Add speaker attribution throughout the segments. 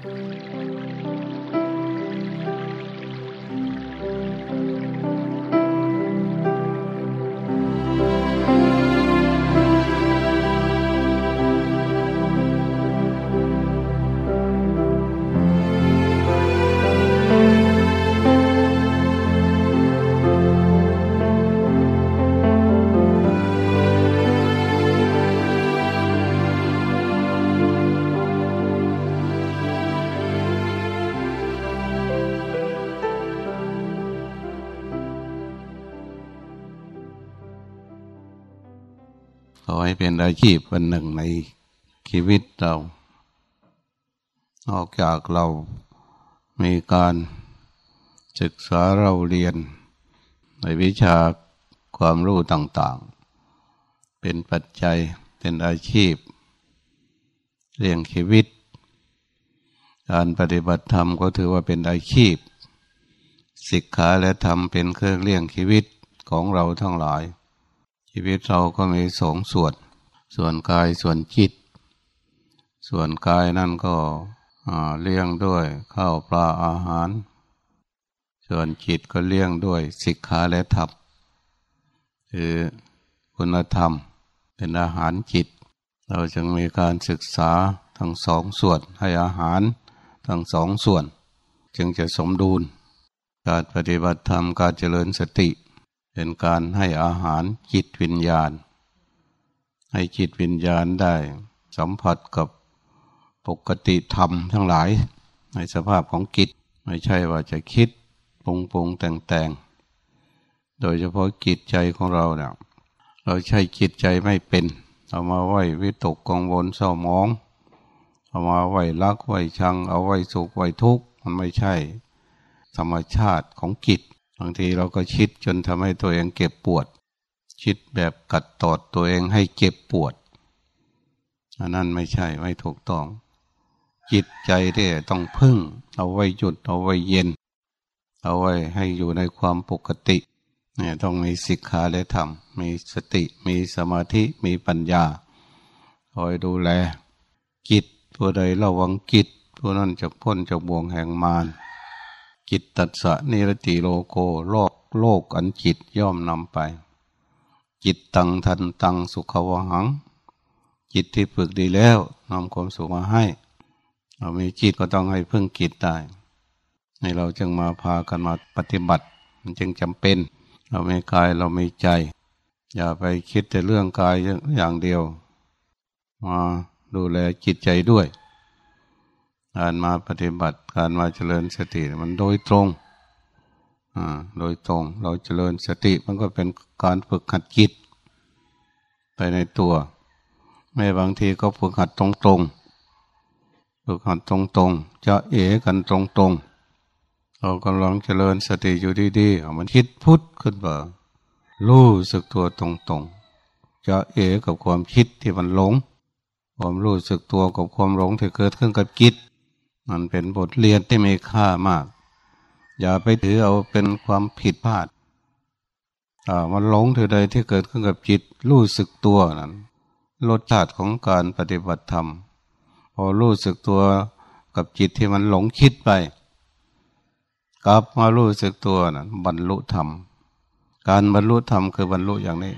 Speaker 1: ข เป็นอาชีพวันหนึ่งในชีวิตเรา นอกจากเรามีการศึกษาเราเรียน ในวิชาความรู้ต่างๆ เป็นปัจจัยเป็นอาชีพเลี้ยงชีวิต การปฏิบัติธรรมก็ถือว่าเป็นอาชีพศิกขาและธรรมเป็นเครื่องเลี้ยงชีวิตของเราทั้งหลาย ชีวิตเราก็มีสองส่วน ส่วนกายส่วนจิต ส่วนกายนั่นก็เลี้ยงด้วยข้าวปลาอาหาร ส่วนจิตก็เลี้ยงด้วยศิกขาและธรรมคือคุณธรรมเป็นอาหารจิต เราจึงมีการศึกษาทั้งสองส่วนให้อาหารทั้งสองส่วน จึงจะสมดุล การปฏิบัติธรรมการเจริญสติ เป็นการให้อาหารจิตวิญญาณ ให้จิตวิญญาณได้สัมผัสกับปกติธรรมทั้งหลาย ในสภาพของจิตไม่ใช่ว่าจะคิดปรุงปรุงแต่งแต่งโดยเฉพาะจิตใจของเราเนี่ยเราใช้จิตใจไม่เป็น เอามาไว้วิตกกังวลเศร้ามอง เอามาไว้รักไว้ชัง เอาไว้สุขไว้ทุกข์มันไม่ใช่ ธรรมชาติของจิตบางทีเราก็คิดจนทำให้ตัวเองเก็บปวด คิดแบบกัดตอดตัวเองให้เจ็บปวดอันนั้นไม่ใช่ไม่ถูกต้อง จิตใจที่ต้องพึ่ง เอาไว้หยุดเอาไว้เย็น เอาไว้ให้อยู่ในความปกติ เนี่ยต้องมีสิกขาและธรรม มีสติมีสมาธิมีปัญญาคอยดูแล จิตผู้ใดระวังจิตผู้นั้นจะพ้นจากบ่วงแห่งมารจิตตัสสะนิรติโลโกโลกโลกอันจิตย่อมนำไป จิตตังทันตังสุขวหัง จิตที่ฝึกดีแล้วนำความสุขมาให้ เรามีจิตก็ต้องให้พึ่งจิตได้ในเราจึงมาพากันมาปฏิบัติ มันจึงจำเป็น เราไม่กายเราไม่ใจ อย่าไปคิดแต่เรื่องกายอย่างเดียว มาดูแลจิตใจด้วย การมาปฏิบัติการมาเจริญสติมันโดยตรง โดยตรงเราเจริญสติมันก็เป็นการฝึกหัดจิต ไปในตัวแม้บางทีก็ฝึกหัดตรงตรงฝึกหัดตรงตรงจะเอกันตรงตรงเรากำลังเจริญสติอยู่ดีๆมันคิดพุทธขึ้นมารู้สึกตัวตรงตรงจะเอกับความคิดที่มันหลง ความรู้สึกตัวกับความหลงที่เกิดขึ้นกับจิต มันเป็นบทเรียนที่มีค่ามาก อย่าไปถือเอาเป็นความผิดพลาดมันหลงถือใดที่เกิดขึ้นกับจิตรู้สึกตัวนั้นรสชาติของการปฏิบัติธรรม พอรู้สึกตัวกับจิตที่มันหลงคิดไป กลับมารู้สึกตัวนั้นบรรลุธรรม การบรรลุธรรมคือบรรลุอย่างนี้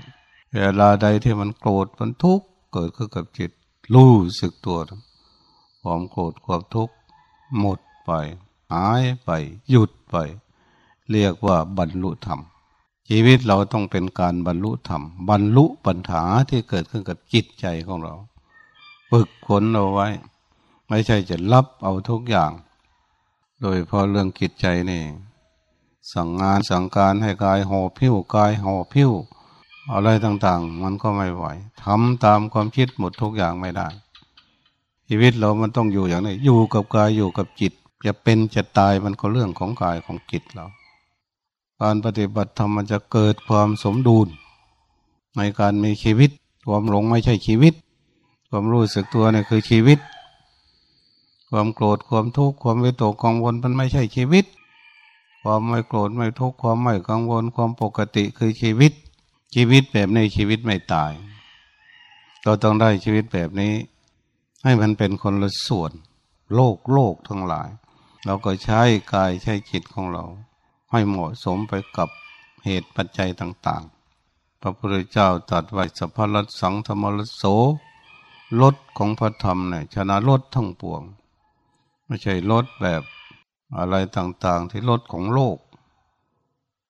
Speaker 1: เวลาใดที่มันโกรธมันทุกข์เกิดขึ้นกับจิต รู้สึกตัวความโกรธความทุกข์หมดไป หายไป หยุดไป เรียกว่าบรรลุธรรม ชีวิตเราต้องเป็นการบรรลุธรรม บรรลุปัญหาที่เกิดขึ้นกับจิตใจของเรา ฝึกฝนเอาไว้ ไม่ใช่จะรับเอาทุกอย่าง โดยพอเรื่องจิตใจนี่สั่งงานสั่งการให้กายห่อผิวกายห่อผิวอะไรต่างๆ มันก็ไม่ไหวทำตามความคิดหมดทุกอย่างไม่ได้ ชีวิตเรามันต้องอยู่อย่างนี้อยู่กับกายอยู่กับจิต จะเป็นจะตายมันก็เรื่องของกายของจิตเรา การปฏิบัติธรรมมันจะเกิดความสมดุล ในการมีชีวิต ความหลงไม่ใช่ชีวิต ความรู้สึกตัวเนี่ยคือชีวิต ความโกรธความทุกข์ความวิตกกังวลมันไม่ใช่ชีวิต ความไม่โกรธไม่ทุกข์ความไม่กังวลความปกติคือชีวิต ชีวิตแบบนี้ชีวิตไม่ตายเราต้องได้ชีวิตแบบนี้ ให้มันเป็นคนละส่วน โลกโลกทั้งหลาย เราก็ใช้กายใช้จิตของเรา ให้เหมาะสมไปกับเหตุปัจจัยต่างๆ พระพุทธเจ้าตรัสไว้สัพพะรสังธรรมรโสลดของพระธรรมเนี่ยชนะลดทั้งปวง ไม่ใช่ลดแบบอะไรต่างๆ ที่ลดของโลก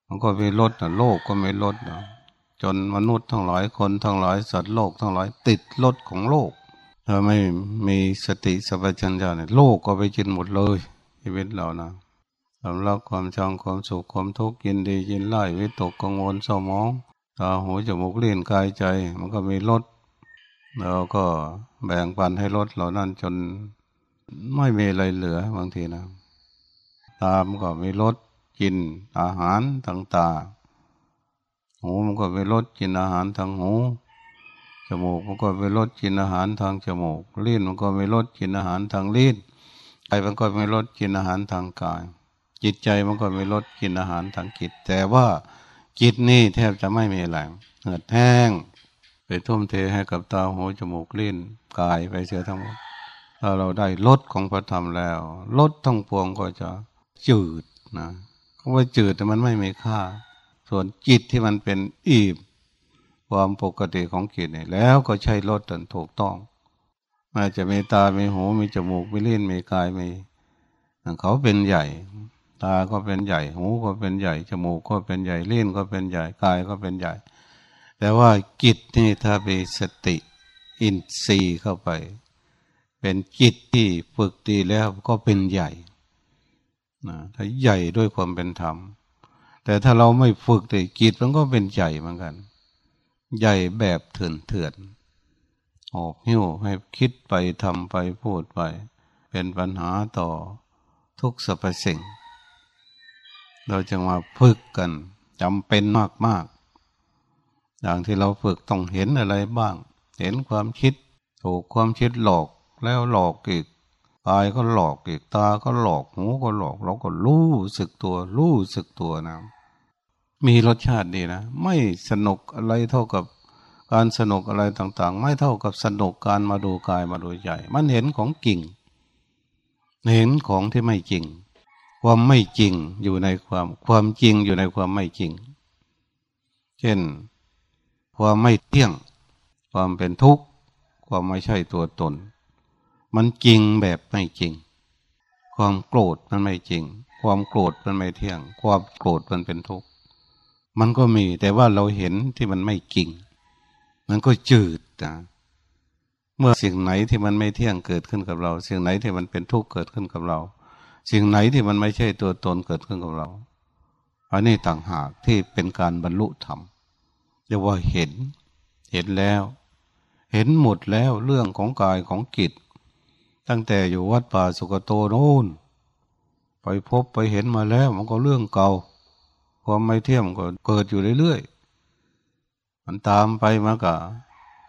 Speaker 1: มันก็ไม่ลดนะโลกก็ไม่ลดนะจนมนุษย์ทั้งหลายคนทั้งหลายสัตว์โลกทั้งหลายติดลดของโลกถ้าไม่มีสติสัพพัญญาเนี่ยโลกก็ไปกินหมดเลย ชีวิตเรานะสำหรับความชังความสุขความทุกข์ยินดียินไล่วิตกกังวลเศร้ามองตาหูจมูกเลี้ยนกายใจ มันก็มีลดเราก็แบ่งปันให้ลดเหล่านั้นจนไม่มีอะไรเหลือบางทีนะตามก็มีลดกินอาหารต่างๆหูมันก็ไปลดกินอาหารทางหู จมูกมันก็ไปลดกินอาหารทางจมูก ลิ้นมันก็ไปลดกินอาหารทางลิ้น มันก็ไม่ลดกินอาหารทางกาย จิตใจมันก็ไม่ลดกินอาหารทางจิต แต่ว่าจิตนี่แทบจะไม่มีแหล่งเหือดแห้ง ไปทุ่มเทให้กับตาหูจมูกลิ้นกายไปเสียทั้งหมดถ้าเราได้ลดของพระธรรมแล้วลดทั้งปวงก็จะจืดนะเพราะว่าจืดแต่มันไม่มีค่า ส่วนจิตที่มันเป็นอีบความปกติของจิตเนี่ยแล้วก็ใช้ลดจนถูกต้อง อาจจะมีตา มีหู มีจมูก มีลิ้น มีกาย มี เขาเป็นใหญ่ ตาก็เป็นใหญ่ หูก็เป็นใหญ่ จมูกก็เป็นใหญ่ ลิ้นก็เป็นใหญ่ กายก็เป็นใหญ่ แต่ว่าจิตนี่ถ้ามีสติ อินทรีย์เข้าไป เป็นจิตที่ฝึกดีแล้วก็เป็นใหญ่นะถ้าใหญ่ด้วยความเป็นธรรม แต่ถ้าเราไม่ฝึกแต่จิตมันก็เป็นใหญ่เหมือนกัน ใหญ่แบบเถื่อนเถื่อน ออกหิ้วให้คิดไปทำไปพูดไป เป็นปัญหาต่อทุกสรรพสิ่ง เราจะมาฝึกกันจำเป็นมากมากอย่างที่เราฝึกต้องเห็นอะไรบ้าง เห็นความคิด ถูกความคิดหลอกแล้วหลอกอีกกายก็หลอกอีกตาก็หลอกหูก็หลอกเราก็รู้สึกตัว รู้สึกตัวนะมีรสชาติดีนะ ไม่สนุกอะไรเท่ากับ การสนุกอะไรต่างๆ ไม่เท่ากับสนุกการมาดูกายมาดูใจ มันเห็นของจริง เห็นของที่ไม่จริง ความไม่จริงอยู่ในความความจริงอยู่ในความไม่จริง เช่น ความไม่เที่ยง ความเป็นทุกข์ ความไม่ใช่ตัวตน มันจริงแบบไม่จริง ความโกรธมันไม่จริง ความโกรธมันไม่เที่ยง ความโกรธมันเป็นทุกข์ มันก็มีแต่ว่าเราเห็นที่มันไม่จริง มันก็จืดนะเมื่อสิ่งไหนที่มันไม่เที่ยงเกิดขึ้นกับเรา สิ่งไหนที่มันเป็นทุกข์เกิดขึ้นกับเรา สิ่งไหนที่มันไม่ใช่ตัวตนเกิดขึ้นกับเราอันนี้ต่างหากที่เป็นการบรรลุธรรมเรียกว่าเห็น เห็นแล้ว เห็นหมดแล้วเรื่องของกายของกิจ ตั้งแต่อยู่วัดป่าสุกโตโน่นไปพบไปเห็นมาแล้วมันก็เรื่องเก่า ความไม่เที่ยงก็เกิดอยู่เรื่อย มันตามไปมันก็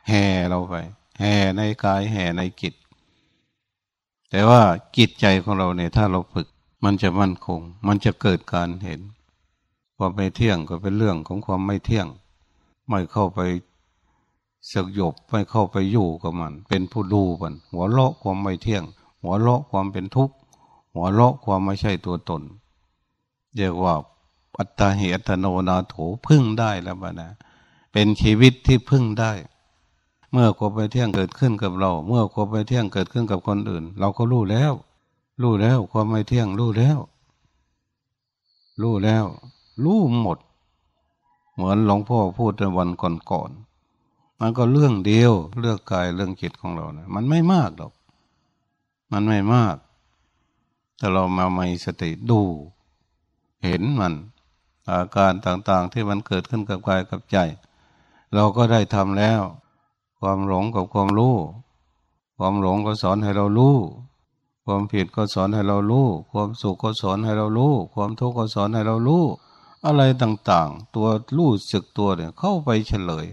Speaker 1: แห่เราไป แห่ในกายแห่ในจิต แต่ว่าจิตใจของเราเนี่ย ถ้าเราฝึก มันจะมั่นคง มันจะเกิดการเห็น ความไม่เที่ยงก็เป็นเรื่องของความไม่เที่ยง ไม่เข้าไปสยบไม่เข้าไปอยู่กับมัน เป็นผู้ดูมัน หัวเลาะความไม่เที่ยง หัวเลาะความเป็นทุกข์ หัวเลาะความไม่ใช่ตัวตนเรียกว่าอัตตาเหตโนนาโถพึ่งได้แล้วบ้านะ เป็นชีวิตที่พึ่งได้ เมื่อความไปเที่ยงเกิดขึ้นกับเรา เมื่อความไปเที่ยงเกิดขึ้นกับคนอื่น เราก็รู้แล้ว รู้แล้วความไม่เที่ยงรู้แล้ว รู้แล้ว รู้หมด เหมือนหลวงพ่อพูดในวันก่อนๆมันก็เรื่องเดียวเรื่องกายเรื่องจิตของเรานะมันไม่มากหรอก มันไม่มากแต่เรามาไม่สติดู เห็นมัน อาการต่างๆที่มันเกิดขึ้นกับกายกับใจ เราก็ได้ทำแล้ว ความหลงกับความรู้ ความหลงก็สอนให้เรารู้ ความผิดก็สอนให้เรารู้ ความสุขก็สอนให้เรารู้ ความทุกข์ก็สอนให้เรารู้ อะไรต่างๆ ตัวรู้สึกตัวเนี่ยเข้าไปเฉลย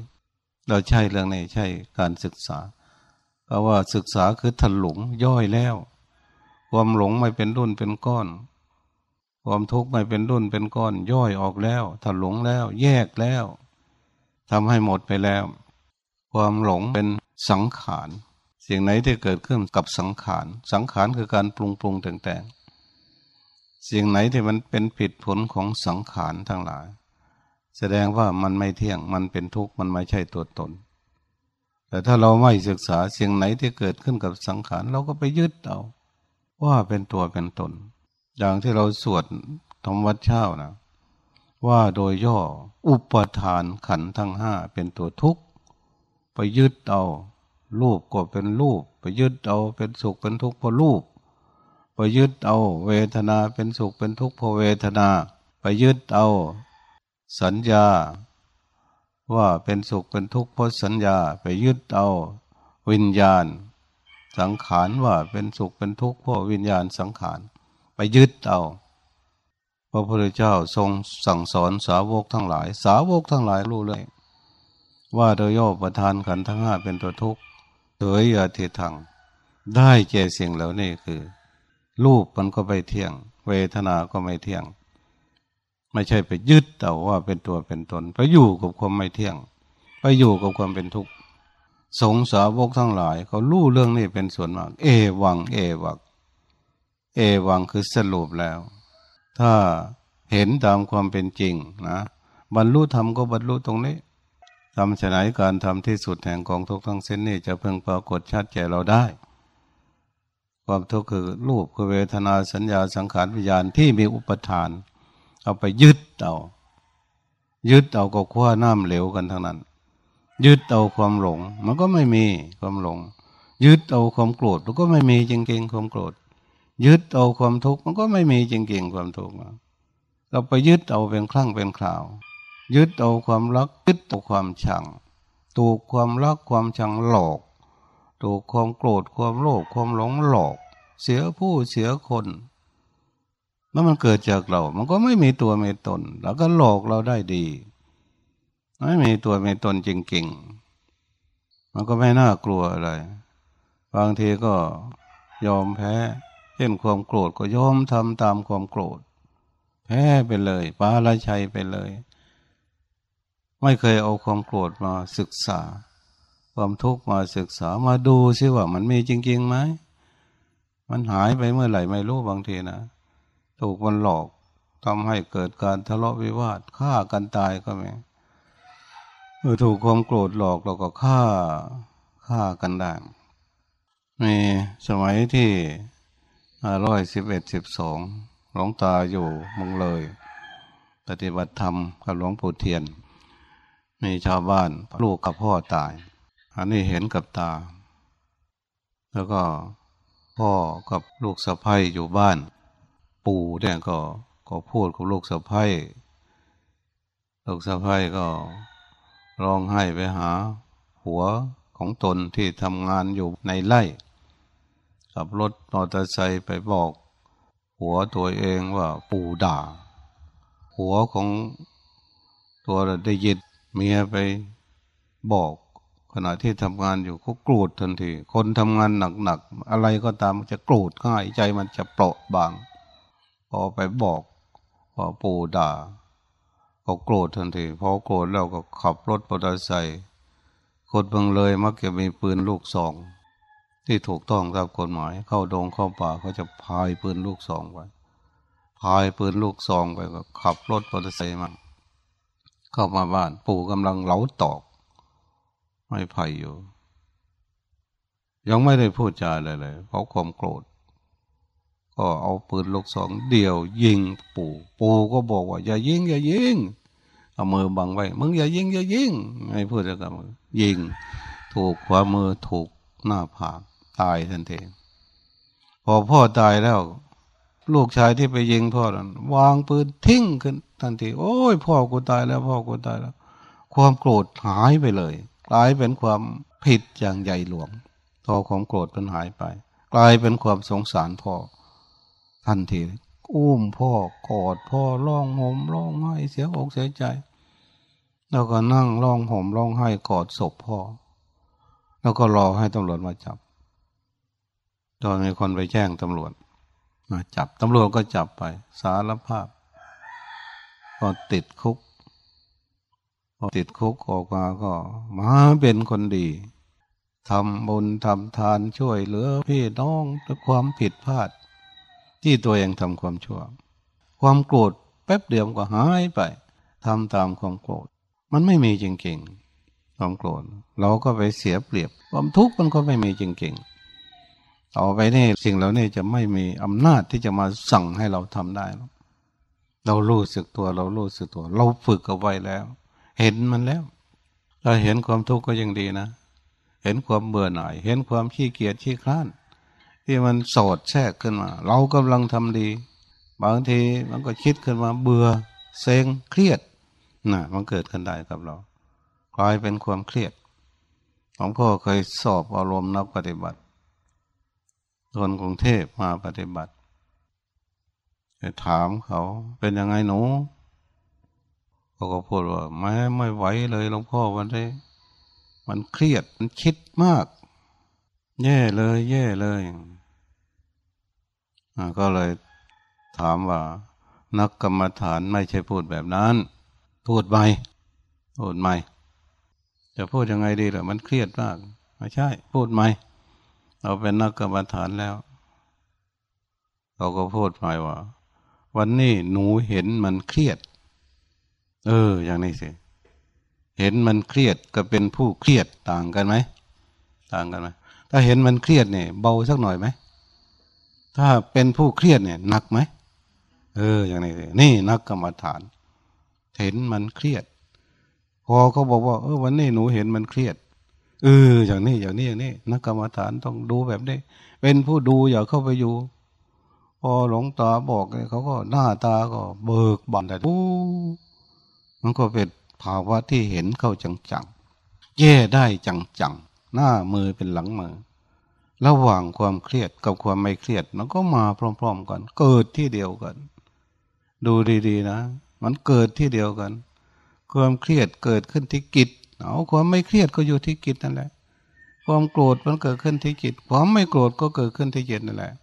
Speaker 1: เราใช่เรื่องนี้ใช่การศึกษาเพราะว่าศึกษาคือถลุงย่อยแล้ว ความหลงไม่เป็นรุ่นเป็นก้อน ความทุกข์ไม่เป็นรุ่นเป็นก้อน ย่อยออกแล้วถลุงแล้ว แยกแล้ว ทำให้หมดไปแล้ว ความหลงเป็นสังขารสิ่งไหนที่เกิดขึ้นกับสังขาร สังขารคือการปรุงปรุงแต่งแต่งสิ่งไหนที่มันเป็นผิดผลของสังขารทั้งหลาย แสดงว่ามันไม่เที่ยงมันเป็นทุกข์มันไม่ใช่ตัวตน แต่ถ้าเราไม่ศึกษาสิ่งไหนที่เกิดขึ้นกับสังขารเราก็ไปยึดเอาว่าเป็นตัวเป็นตน อย่างที่เราสวดธรรมวัดเช้านะ ว่าโดยย่ออุปทานขันทั้งห้าเป็นตัวทุกข์ไปยึดเอารูปก็เป็นรูป ไปยึดเอาเป็นสุขเป็นทุกข์เพราะรูป ไปยึดเอาเวทนาเป็นสุขเป็นทุกข์เพราะเวทนา ไปยึดเอา สัญญา ว่าเป็นสุขเป็นทุกข์เพราะสัญญา ไปยึดเอา วิญญาณ สังขารว่าเป็นสุขเป็นทุกข์เพราะวิญญาณสังขาร ไปยึดเอา พระพุทธเจ้าทรงสั่งสอนสาวกทั้งหลาย สาวกทั้งหลายรู้เลยว่าโดยย่อประทานขันธ์ทั้งห้าเป็นตัวทุกข์เถยอาทิทัง ได้แก่สิ่งเหล่านี้คือ รูปมันก็ไม่เที่ยง เวทนาก็ไม่เที่ยง ไม่ใช่ไปยึดแต่ว่าเป็นตัวเป็นตนไปอยู่กับความไม่เที่ยง ไปอยู่กับความเป็นทุกข์สงสาวกทั้งหลายเขารู้เรื่องนี้เป็นส่วนมาก เอวัง เอวัก เอวังคือสรุปแล้ว ถ้าเห็นตามความเป็นจริงนะบรรลุธรรมก็บรรลุตรงนี้ทำฉไหนการทำที่สุดแห่งกองทุกทั้งเส้นนี้จะเพิ่งปรากฏชัดแก่เราได้ ความทุกข์คือรูปคือเวทนาสัญญาสังขารวิญญาณที่มีอุปทาน เอาไปยึดเอายึดเอาก็คว้าน้ำเหลวกันทั้งนั้น ยึดเอาความหลง มันก็ไม่มีความหลง ยึดเอาความโกรธมันก็ไม่มีจริงๆความโกรธ ยึดเอาความทุกข์มันก็ไม่มีจริงๆความทุกข์เราไปยึดเอาเป็นครั้งเป็นคราว ยึดเอาความรักยึดเอาความชัง ถูกความรักความชังหลอก ถูกความโกรธความโลภความหลงหลอก เสียผู้เสียคนเมื่อมันเกิดจากเรา มันก็ไม่มีตัวมีตน แล้วก็หลอกเราได้ดี ไม่มีตัวมีตนจริงๆ มันก็ไม่น่ากลัวอะไร บางทีก็ยอมแพ้ เช่นความโกรธก็ยอมทำตามความโกรธแพ้ไปเลยปาละชัยไปเลย ไม่เคยเอาความโกรธมาศึกษา ความทุกข์มาศึกษามาดูซิว่ามันมีจริงๆไหมมันหายไปเมื่อไหร่ไม่รู้บางทีนะถูกมันหลอกทำให้เกิดการทะเลาะวิวาทฆ่ากันตายก็มีเมื่อถูกความโกรธหลอกเราก็ฆ่าฆ่ากันได้มีสมัยที่ ร้อยสิบเอ็ดสิบสองหลวงตาอยู่มงเลย ปฏิบัติธรรมกับหลวงปู่เทียน มีชาวบ้านลูกกับพ่อตาย อันนี้เห็นกับตา แล้วก็พ่อกับลูกสะพ้ยอยู่บ้าน ปู่เนี่ยก็ก็พูดกับลูกสะพ้ยลูกสะพ้ยก็ร้องไห้ไปหา หัวของตนที่ทำงานอยู่ในไร่ ขับรถมอเตอร์ไซค์ไปบอก หัวตัวเองว่าปู่ด่า หัวของตัวได้ยินเมียไปบอก ขณะที่ทำงานอยู่เขาโกรธทันที คนทำงานหนักๆอะไรก็ตามจะโกรธง่ายใจมันจะเปราะบาง พอไปบอกพอปู่ด่าเขาโกรธทันทีพอโกรธแล้วก็ขับรถมอเตอร์ไซค์คนบางเลยมักจะมีปืนลูกสอง ที่ถูกต้องตามกฎหมาย เข้าดงเข้าป่าเขาจะพายปืนลูกสองไปพายปืนลูกสองไปก็ขับรถมอเตอร์ไซค์มาเข้ามาบ้านปู่กำลังเหลาตอกไม่ไผ่อยู่ ยังไม่ได้พูดจาอะไรเลยเพราะความโกรธ ก็เอาปืนลูกสองเดี่ยว ยิงปู่ ปู่ก็บอกว่า อย่ายิง อย่ายิงเอามือบังไว้ มึงอย่ายิง อย่ายิงไม่พูดจะกับมือยิง ถูกขวามือถูกหน้าผาก ตายทันทีพอพ่อตายแล้ว ลูกชายที่ไปยิงพ่อนั้นวางปืนทิ้งขึ้นทันที โอ้ย พ่อกูตายแล้ว พ่อกูตายแล้ว ความโกรธหายไปเลย กลายเป็นความผิดอย่างใหญ่หลวงพอความโกรธมันหายไป กลายเป็นความสงสารพ่อทันทีอุ้มพ่อกอดพ่อร้องห่มร้องไห้เสียอกเสียใจ แล้วก็นั่งร้องห่มร้องไห้กอดศพพ่อ แล้วก็รอให้ตำรวจมาจับ ตอนมีคนไปแจ้งตำรวจ มาจับตำรวจก็จับไป สารภาพ ก็ติดคุกพอติดคุกออกมาก็ มาเป็นคนดีทำบุญทำทานช่วยเหลือพี่น้องด้วยความผิดพลาด ที่ตัวเองทำความชั่ว ความโกรธแป๊บเดียวก็หายไปทำตามความโกรธ มันไม่มีจริงๆความโกรธเราก็ไปเสียเปรียบ ความทุกข์มันก็ไม่มีจริงๆ ต่อไปนี่สิ่งเหล่านี้จะไม่มีอำนาจที่จะมาสั่งให้เราทำได้ เรารู้สึกตัว เรารู้สึกตัว เราฝึกเอาไว้แล้ว เห็นมันแล้วเราเห็นความทุกข์ก็ยังดีนะ เห็นความเบื่อหน่าย เห็นความขี้เกียจขี้คลานที่มันโสดแทรกขึ้นมา เรากำลังทำดี บางทีมันก็คิดขึ้นมาเบื่อเซ็งเครียดนะมันเกิดขึ้นได้กับเรากลายเป็นความเครียดผมก็เคยสอบอารมณ์นักปฏิบัติ คนกรุงเทพมาปฏิบัติไปถามเขาเป็นยังไงหนูเขาก็พูดว่าไม่ไม่ไหวเลยหลวงพ่อวันนี้มันเครียดมันคิดมาก แย่เลย แย่เลยก็เลยถามว่า นักกรรมฐานไม่ใช่พูดแบบนั้น พูดไม่พูดไม่จะพูดยังไงดีล่ะ มันเครียดมาก ไม่ใช่ พูดไม่ เราเป็นนักกรรมฐานแล้ว เราก็พูดไปว่า วันนี้หนูเห็นมันเครียด เออ อย่างนี้สิเห็นมันเครียดก็เป็นผู้เครียดต่างกันไหมต่างกันไหมถ้าเห็นมันเครียดเนี่ย เบาสักหน่อยไหมถ้าเป็นผู้เครียดเนี่ยหนักไหมเออ อย่างนี้สินี่นักกรรมฐาน เห็นมันเครียด พอเขาบอกว่าเออวันนี้หนูเห็นมันเครียด เออ อย่างนี้อย่างนี้อย่างนี้นักกรรมฐานต้องดูแบบนี้ เป็นผู้ดูอย่าเข้าไปอยู่ พอหลงตาบอกเลยเขาก็หน้าตาก็เบิกบานแต่โอ้มันก็เป็นภาวะที่เห็นเข้าจังๆแย่ได้จังๆหน้ามือเป็นหลังมือระหว่างความเครียดกับความไม่เครียดมันก็มาพร้อม ๆ กัน เกิดที่เดียวกัน ดูดีๆนะ มันเกิดที่เดียวกัน ความเครียดเกิดขึ้นที่กิจ เอาความไม่เครียดก็อยู่ที่กิจนั่นแหละ ความโกรธมันเกิดขึ้นที่จิต ความไม่โกรธก็เกิดขึ้นที่จิตนั่นแหละ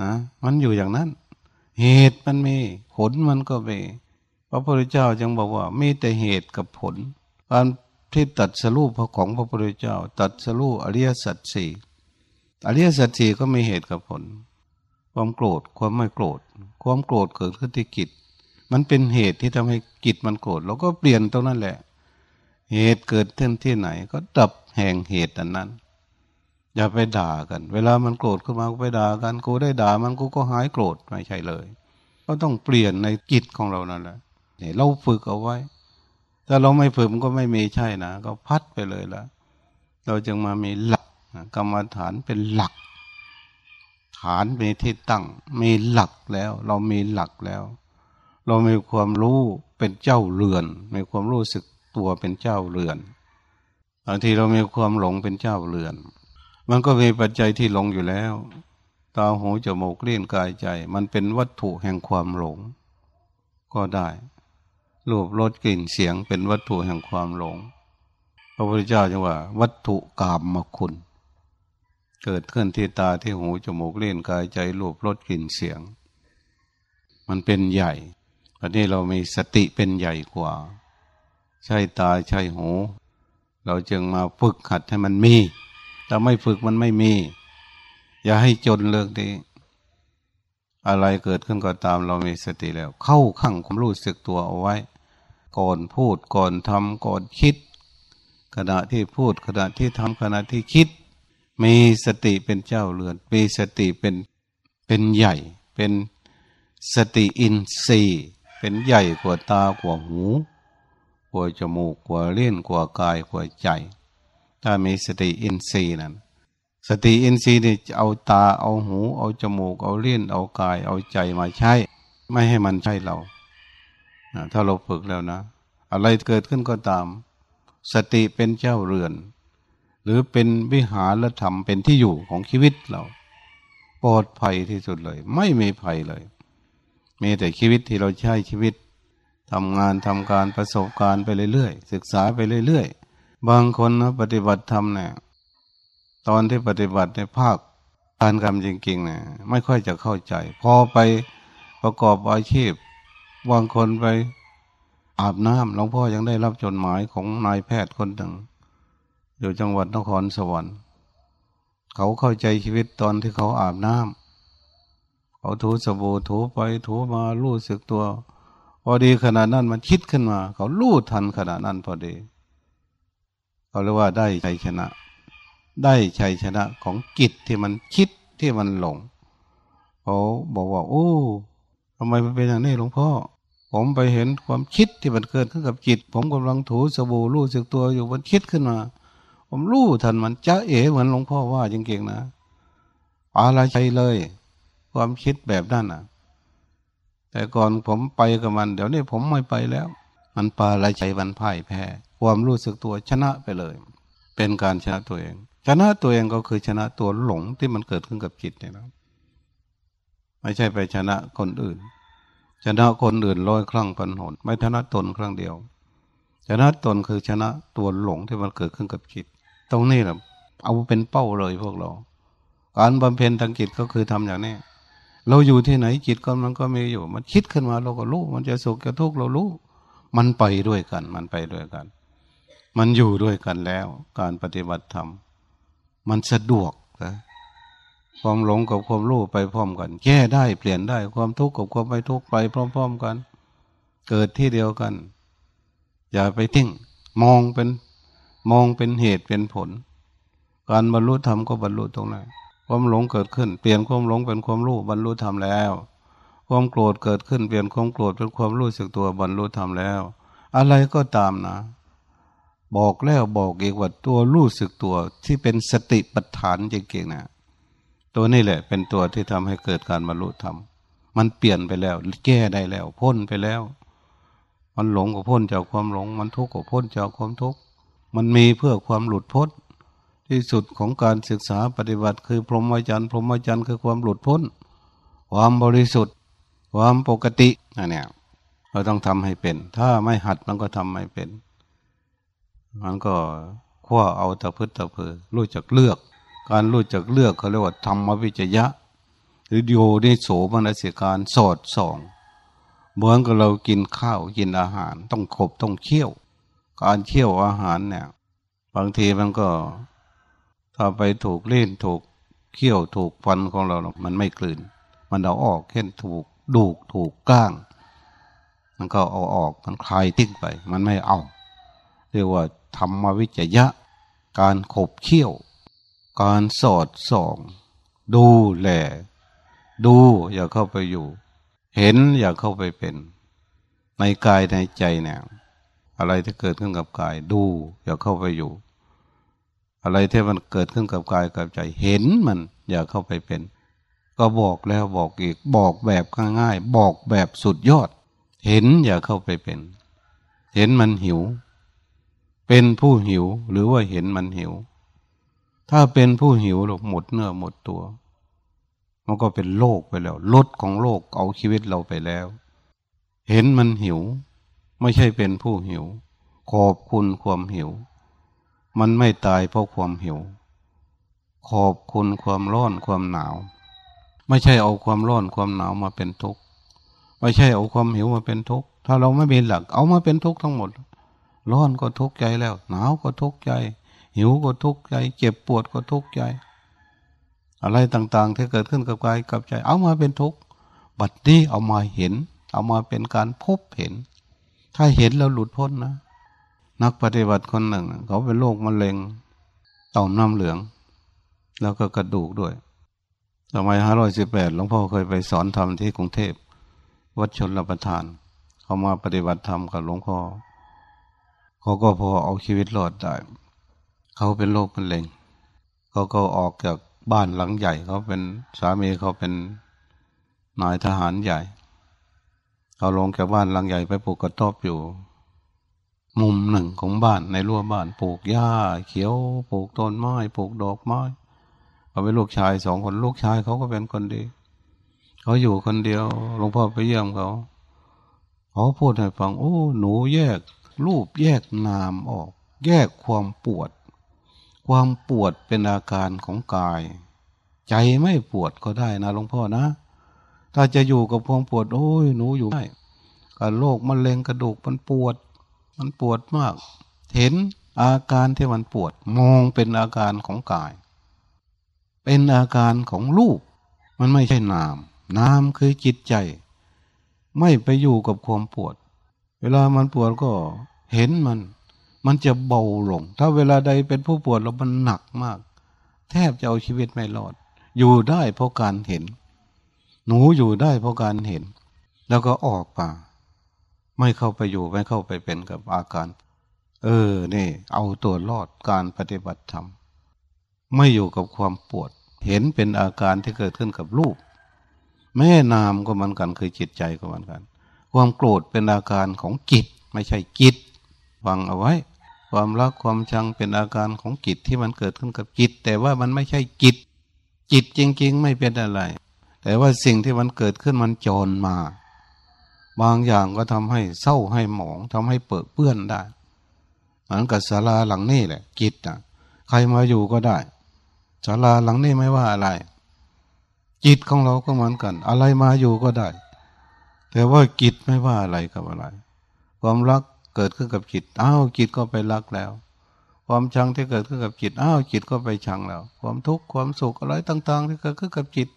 Speaker 1: อะมันอยู่อย่างนั้น เหตุมันมี ผลมันก็มีพระพุทธเจ้าจึงบอกว่า มีแต่เหตุกับผล การที่ตัดสรุปของพระพุทธเจ้า ตัดสรุปอริยสัจสี่อริยสัจสี่ก็มีเหตุกับผล ความโกรธความไม่โกรธ ความโกรธเกิดขึ้นที่กิจมันเป็นเหตุที่ทำให้กิจมันโกรธเราก็เปลี่ยนตรงนั้นแหละ เหตุเกิดขึ้นที่ไหน ก็ดับแห่งเหตุอันนั้น อย่าไปด่ากัน เวลามันโกรธขึ้นมาก็ไปด่ากันกูได้ด่ามันกูก็หายโกรธไม่ใช่เลย ก็ต้องเปลี่ยนในกิจของเรานั่นแหละนี่เราฝึกเอาไว้ ถ้าเราไม่ฝึกมันก็ไม่มีใช่นะ ก็พัดไปเลยละเราจึงมามีหลักกรรมฐานเป็นหลัก ฐานมีที่ตั้ง มีหลักแล้ว เรามีหลักแล้ว เรามีความรู้เป็นเจ้าเรือน มีความรู้สึก ตัวเป็นเจ้าเรือนบางทีเรามีความหลงเป็นเจ้าเรือน มันก็มีปัจจัยที่หลงอยู่แล้ว ตาหูจมูกเลี้ยงกายใจ มันเป็นวัตถุแห่งความหลง ก็ได้รูปรสกลิ่นเสียงเป็นวัตถุแห่งความหลง พระพุทธเจ้าจึงว่า วัตถุกรรมคุณ เกิดขึ้นที่ตาที่หูจมูกเล่นกายใจรูปรสกลิ่นเสียง มันเป็นใหญ่อันนี้เรามีสติเป็นใหญ่กว่า ใช่ตาใช่หู เราจึงมาฝึกหัดให้มันมี ถ้าไม่ฝึกมันไม่มี อย่าให้จนเลิกดีอะไรเกิดขึ้นก็ตามเรามีสติแล้ว เข้าขั้งความรู้สึกตัวเอาไว้ ก่อนพูดก่อนทำก่อนคิด ขณะที่พูดขณะที่ทำขณะที่คิด มีสติเป็นเจ้าเรือน มีสติเป็นเป็นใหญ่ เป็นสติอินทรีย์เป็นใหญ่กว่าตากว่าหู กว่าจมูกกว่าเลี้ยนกว่ากายกว่าใจ ถ้ามีสติอินทรีย์นั้น สติอินทรีย์นี่เอาตาเอาหูเอาจมูกเอาเลี้ยนเอากายเอาใจมาใช้ ไม่ให้มันใช่เราถ้าเราฝึกแล้วนะ อะไรเกิดขึ้นก็ตาม สติเป็นเจ้าเรือน หรือเป็นวิหารธรรมเป็นที่อยู่ของชีวิตเราปลอดภัยที่สุดเลย ไม่มีภัยเลยมีแต่ชีวิตที่เราใช้ชีวิต ทำงานทำการประสบการณ์ไปเรื่อยๆศึกษาไปเรื่อยๆ บางคนนะปฏิบัติธรรมเนี่ยตอนที่ปฏิบัติในภาคการกรรมจริงๆเนี่ยไม่ค่อยจะเข้าใจ พอไปประกอบอาชีพ บางคนไปอาบน้ำหลวงพ่อยังได้รับจดหมายของนายแพทย์คนหนึ่งอยู่จังหวัดนครสวรรค์เขาเข้าใจชีวิตตอนที่เขาอาบน้ำเขาถูสบู่ถูไปถูมารู้สึกตัว พอดีขณะนั้นมันคิดขึ้นมา เขารู้ทันขณะนั้นพอดี เขาเรียกว่าได้ชัยชนะ ได้ชัยชนะของจิตที่มันคิดที่มันหลง เขาบอกว่า โอ้ทำไมมันเป็นอย่างนี้หลวงพ่อ ผมไปเห็นความคิดที่มันเกิดขึ้นกับจิต ผมกำลังถูสบู่รู้สึกตัวอยู่มันคิดขึ้นมา ผมรู้ทันมันจะเอ๋เหมือนหลวงพ่อว่าจริงๆนะอะไรใจเลย ความคิดแบบนั้นอะ แต่ก่อนผมไปกับมัน เดี๋ยวนี้ผมไม่ไปแล้ว มันปลาอะไรใจมันพ่ายแพ้ ความรู้สึกตัวชนะไปเลย เป็นการชนะตัวเอง ชนะตัวเองก็คือชนะตัวหลงที่มันเกิดขึ้นกับจิตเนี่ยนะไม่ใช่ไปชนะคนอื่น ชนะคนอื่นร้อยครั้งพันหนไม่ชนะตนครั้งเดียว ชนะตนคือชนะตัวหลงที่มันเกิดขึ้นกับจิต ตรงนี้แหละเอาเป็นเป้าเลยพวกเรา การบำเพ็ญทางจิตก็คือทำอย่างนี้ เราอยู่ที่ไหนจิตก็มันก็มีอยู่ มันคิดขึ้นมาเราก็รู้ มันจะสุขจะทุกข์เรารู้ มันไปด้วยกัน มันไปด้วยกัน มันอยู่ด้วยกันแล้ว การปฏิบัติธรรม มันสะดวกนะความหลงกับความรู้ไปพร้อมกัน แก้ได้เปลี่ยนได้ ความทุกข์กับความไม่ทุกข์ไปพร้อม ๆกัน เกิดที่เดียวกัน อย่าไปทิ้งมองเป็นมองเป็นเหตุเป็นผล การบรรลุธรรมก็บรรลุตรงนั้น ความหลงเกิดขึ้น เปลี่ยนความหลงเป็นความรู้บรรลุธรรมแล้ว ความโกรธเกิดขึ้นเปลี่ยนความโกรธเป็นความรู้สึกตัวบรรลุธรรมแล้ว อะไรก็ตามนะ บอกแล้วบอกอีกว่าตัวรู้สึกตัวที่เป็นสติปัฏฐานจริงๆนะตัวนี้แหละเป็นตัวที่ทำให้เกิดการบรรลุธรรมมันเปลี่ยนไปแล้วแก้ได้แล้ว พ้นไปแล้ว มันหลงก็พ้นจากความหลง มันทุกข์ก็พ้นจากความทุกข์มันมีเพื่อความหลุดพ้น ที่สุดของการศึกษาปฏิบัติ คือพรหมจรรย์พรหมจรรย์คือความหลุดพ้น ความบริสุทธิ์ ความปกติอันเนี้ยเราต้องทำให้เป็น ถ้าไม่หัดมันก็ทำไม่เป็น มันก็คว้าเอาตะพื้นตะเพอรู้จักเลือก การรู้จักเลือกเขาเรียกว่าธรรมวิจยะ หรือโยนิโสมนสิการสอดส่องเหมือนกับเรากินข้าวกินอาหาร ต้องขบต้องเคี่ยว การเคี่ยวอาหารเนี่ย บางทีมันก็ ถ้าไปถูกเล่นถูกเคี่ยวถูกฟันของเรามันไม่กลืน มันเอาออกเช่นถูกดูกถูกก้าง มันก็เอาออกมันคลายทิ้งไป มันไม่เอา เรียกว่าธรรมวิจยะ การขบเคี่ยว การสอดส่อง ดูแล ดูอย่าเข้าไปอยู่ เห็นอย่าเข้าไปเป็น ในกายในใจเนี่ยอะไรที่เกิดขึ้นกับกายดูอย่าเข้าไปอยู่ อะไรที่มันเกิดขึ้นกับกายกับใจเห็นมัน อย่าเข้าไปเป็น ก็บอกแล้วบอกอีก บอกแบบง่ายๆบอกแบบสุดยอด เห็นอย่าเข้าไปเป็น เห็นมันหิว เป็นผู้หิวหรือว่าเห็นมันหิว ถ้าเป็นผู้หิวหมดเนื้อหมดตัว มันก็เป็นโลกไปแล้วลดของโลกเอาชีวิตเราไปแล้ว เห็นมันหิว ไม่ใช่เป็นผู้หิว ขอบคุณความหิว มันไม่ตายเพราะความหิว ขอบคุณความร้อนความหนาว ไม่ใช่เอาความร้อนความหนาวมาเป็นทุกข์ไม่ใช่เอาความหิวมาเป็นทุกข์ถ้าเราไม่มีหลัก เอามาเป็นทุกข์ทั้งหมด ร้อนก็ทุกข์ใจแล้ว หนาวก็ทุกข์ใจ หิวก็ทุกข์ใจ เจ็บปวดก็ทุกข์ใจ อะไรต่างๆ ที่เกิดขึ้นกับกายกับใจ เอามาเป็นทุกข์บัดนี้เอามาเห็น เอามาเป็นการพบเห็น ถ้าเห็นแล้วหลุดพ้นนะ นักปฏิบัติคนหนึ่ง เขาเป็นโรคมะเร็งต่อมน้ำเหลือง แล้วก็กระดูกด้วยสมัยห้าร้อยสิบแปดหลวงพ่อเคยไปสอนธรรมที่กรุงเทพ วัดชนรประทาน เขามาปฏิบัติธรรมกับหลวงพ่อ เขาก็พอเอาชีวิตรอดได้ เขาเป็นโรคมะเร็ง เขาก็ออกจากบ้านหลังใหญ่ เขาเป็นสามีเขาเป็นนายทหารใหญ่ เขาลงจากบ้านหลังใหญ่ไปปลูกกระต๊อบอยู่ มุมหนึ่งของบ้านในรั้วบ้านปลูกหญ้า เขียวปลูกต้นไม้ปลูกดอกไม้เขาเป็นลูกชายสองคนลูกชายเขาก็เป็นคนดี เขาอยู่คนเดียวหลวงพ่อไปเยี่ยมเขาเขาพูดให้ฟังโอ้หนูแยก รูปแยกนามออก แยกความปวด ความปวดเป็นอาการของกาย ใจไม่ปวดก็ได้นะหลวงพ่อนะ ถ้าจะอยู่กับความปวด โอ้ยหนูอยู่ได้กับโรคมะเร็งกระดูกมันปวด มันปวดมาก เห็นอาการที่มันปวดมองเป็นอาการของกาย เป็นอาการของรูป มันไม่ใช่นาม นามคือจิตใจ ไม่ไปอยู่กับความปวด เวลามันปวดก็เห็นมัน มันจะเบาลง ถ้าเวลาใดเป็นผู้ปวดแล้วมันหนักมาก แทบจะเอาชีวิตไม่รอด อยู่ได้เพราะการเห็น หนูอยู่ได้เพราะการเห็น แล้วก็ออกมา ไม่เข้าไปอยู่ไม่เข้าไปเป็นกับอาการ เออ นี่ เอาตัวรอดการปฏิบัติธรรมไม่อยู่กับความปวด เห็นเป็นอาการที่เกิดขึ้นกับรูป แม่นามก็มือนกันคือจิตใจก็มือนกัน ความโกรธเป็นอาการของจิต ไม่ใช่จิตฟังเอาไว้ ความรักความชังเป็นอาการของจิตที่มันเกิดขึ้นกับจิต แต่ว่ามันไม่ใช่จิต จิตจริง ๆ ไม่เป็นอะไร แต่ว่าสิ่งที่มันเกิดขึ้นมันจรมา บางอย่างก็ทำให้เศร้าให้หมองทำให้เปิดเปื้อนได้เหมือนกับศาลาหลังนี้แหละ กิจนะใครมาอยู่ก็ได้ศาลาหลังนี้ไม่ว่าอะไร จิตของเราก็เหมือนกัน อะไรมาอยู่ก็ได้ แต่ว่าจิตไม่ว่าอะไรกับอะไร ความรักเกิดขึ้นกับจิตอ้าวจิตก็ไปรักแล้ว ความชังที่เกิดขึ้นกับจิตอ้าวจิตก็ไปชังแล้ว ความทุกข์ความสุขอะไรต่าง ๆ ที่เกิดขึ้นกับจิต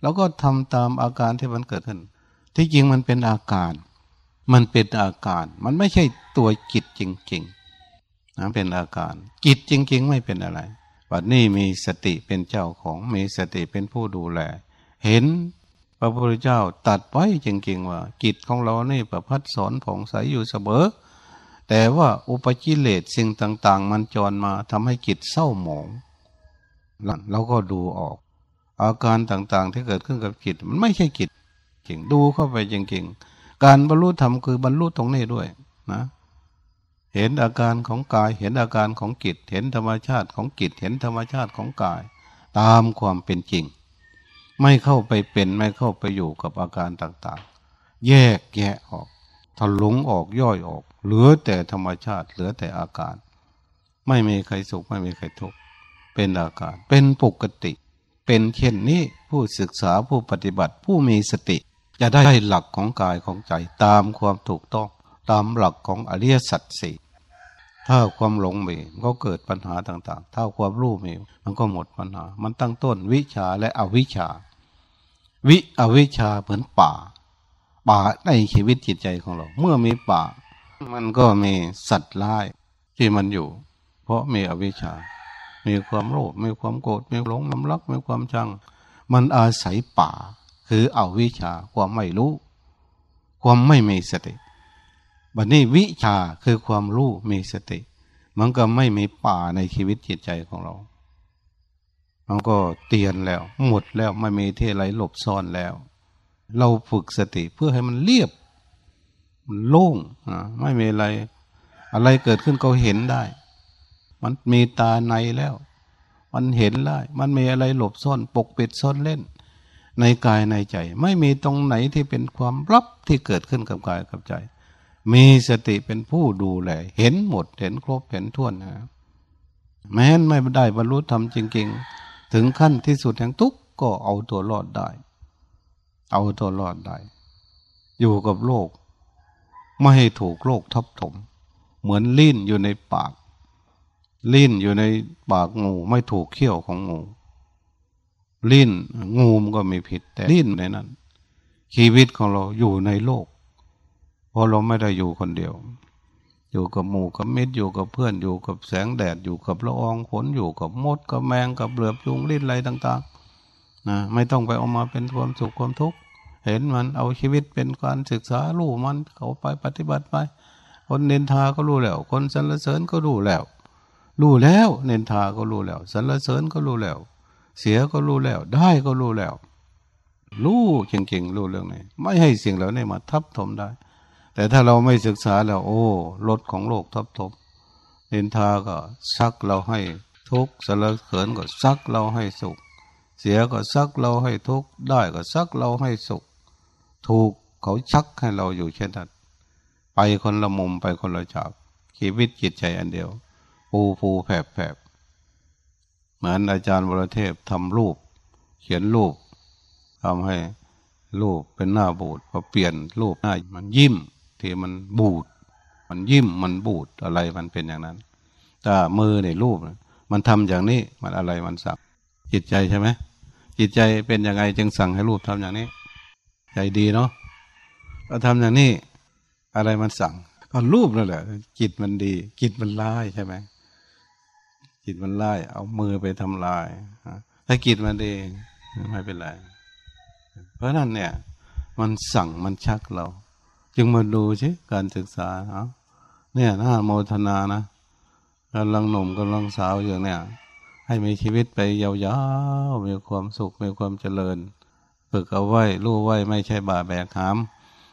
Speaker 1: เราก็ทำตามอาการที่มันเกิดขึ้น ที่จริงมันเป็นอาการ มันเป็นอาการ มันไม่ใช่ตัวจิตจริงๆนะเป็นอาการ จิตจริง ๆ ไม่เป็นอะไรวันนี้มีสติเป็นเจ้าของมีสติเป็นผู้ดูแล เห็นพระพุทธเจ้าตัดไว้จริงๆว่าจิตของเรานี่ประพัดสอนผ่องใสอยู่เสมอแต่ว่าอุปจิเลตสิ่งต่าง ๆ มันจรมาทำให้จิตเศร้าหมองเราก็ดูออก อาการต่างๆที่เกิดขึ้นกับจิตมันไม่ใช่จิตจ ริงดูเข้าไปจริง ๆ การบรรลุธรรมคือบรรลุตรงนี้ด้วยนะ เห็นอาการของกาย เห็นอาการของจิต เห็นธรรมชาติของจิต เห็นธรรมชาติของกาย ตามความเป็นจริง ไม่เข้าไปเป็นไม่เข้าไปอยู่กับอาการต่างๆ แยกแยะออกถลุงออกย่อยออก เหลือแต่ธรรมชาติ เหลือแต่อาการ ไม่มีใครสุขไม่มีใครทุกข์เป็นอาการ เป็นปกติ เป็นเช่นนี้ผู้ศึกษาผู้ปฏิบัติผู้มีสติ จะได้หลักของกายของใจตามความถูกต้อง ตามหลักของอริยสัจสี่ถ้าความหลงมีก็เกิดปัญหาต่างๆ ถ้าความรู้มีมันก็หมดปัญหา มันตั้งต้นวิชาและอวิชา วิอวิชาเหมือนป่า ป่าในชีวิตจิตใจของเรา เมื่อมีป่า มันก็มีสัตว์ร้ายที่มันอยู่ เพราะมีอวิชา มีความโลภมีความโกรธมีหลงน้ำรักมีความชัง มันอาศัยป่า คือเอาวิชาความไม่รู้ ความไม่มีสติบัดนี้วิชาคือความรู้มีสติ มันก็ไม่มีป่าในชีวิตจิตใจของเรา มันก็เตียนแล้ว หมดแล้วไม่มีที่ไรหลบซ่อนแล้ว เราฝึกสติเพื่อให้มันเรียบ มันโล่งไม่มีอะไร อะไรเกิดขึ้นก็เห็นได้ มันมีตาในแล้ว มันเห็นได้ มันมีอะไรหลบซ่อน ปกปิดซ่อนเล่น ในกายในใจ ไม่มีตรงไหนที่เป็นความลับที่เกิดขึ้นกับกายกับใจ มีสติเป็นผู้ดูแล เห็นหมดเห็นครบเห็นท่วนนะแม้นไม่ได้บรรลุธรรมจริง ๆ ถึงขั้นที่สุดแห่งทุกข์ก็เอาตัวรอดได้ เอาตัวรอดได้ อยู่กับโลก ไม่ให้ถูกโลกทับถม เหมือนลิ้นอยู่ในปาก ลิ้นอยู่ในปากงูไม่ถูกเขี้ยวของงู ลิ้นงูมันก็มีผิด แต่ลิ้นในนั้น ชีวิตของเราอยู่ในโลก เพราะเราไม่ได้อยู่คนเดียว อยู่กับหมู่กับมิตรอยู่กับเพื่อนอยู่กับแสงแดดอยู่กับละอองฝนอยู่กับมดกับแมงกับเหลือบยุงลิ้นอะไรต่างๆนะไม่ต้องไปเอามาเป็นความสุขความทุกข์เห็นมันเอาชีวิตเป็นการศึกษารู้มันเขาไปปฏิบัติไป คนเนินทาก็รู้แล้ว คนสรรเสริญก็รู้แล้ว รู้แล้ว เนินทาก็รู้แล้วสรรเสริญก็รู้แล้ว เสียก็รู้แล้ว ได้ก็รู้แล้ว รู้เก่งๆรู้เรื่องนี้ไม่ให้สิ่งเหล่านี้มาทับถมได้ แต่ถ้าเราไม่ศึกษาแล้ว โอ้รถของโลกทับถมเินทาก็ซักเราให้ทุกสารเขินก็ซักเราให้สุข เสียก็ซักเราให้ทุกได้ก็ซักเราให้สุข ถูกเขาชักให้เราอยู่เช่นนั้นไปคนละมุมไปคนละจากชีวิตจิตใจอันเดียว ปูปูแผบแผบ เหมือนอาจารย์วรเทพทำรูป เขียนรูปทำให้รูปเป็นหน้าบูดพอเปลี่ยนรูปหน้ามันยิ้มที่มันบูด มันยิ้มมันบูดอะไรมันเป็นอย่างนั้นถ้ามือเนี่ยรูปมันทำอย่างนี้มันอะไรมันสั่งจิตใจใช่ไหมจิตใจเป็นยังไงจึงสั่งให้รูปทำอย่างนี้ ใจดีเนาะก็ทำอย่างนี้ อะไรมันสั่ง ก็รูปนั่นแหละจิตมันดีจิตมันร้ายใช่ไหม จิตมันร้ายเอามือไปทำลายถ้าจิตมันดีไม่เป็นไร เพราะนั้นเนี่ย มันสั่งมันชักเรา จึงมาดูใช่การศึกษาเนาะเนี่ยน่าโมทนานะกำลังหนุ่มกำลังสาวอย่างเนี่ย ให้มีชีวิตไปยาวๆมีความสุขมีความเจริญฝึกเอาไว้รู้ไว้ไม่ใช่บาแบกหาม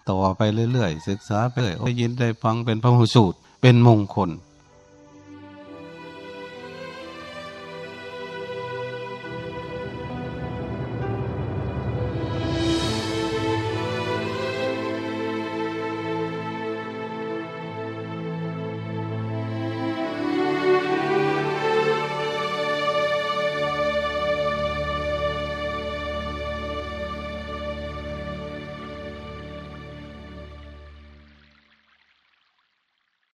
Speaker 1: ต่อไปเรื่อยๆ ศึกษาไปเรื่อยได้ยินได้ฟังเป็นพระหูสูตร เป็นมงคล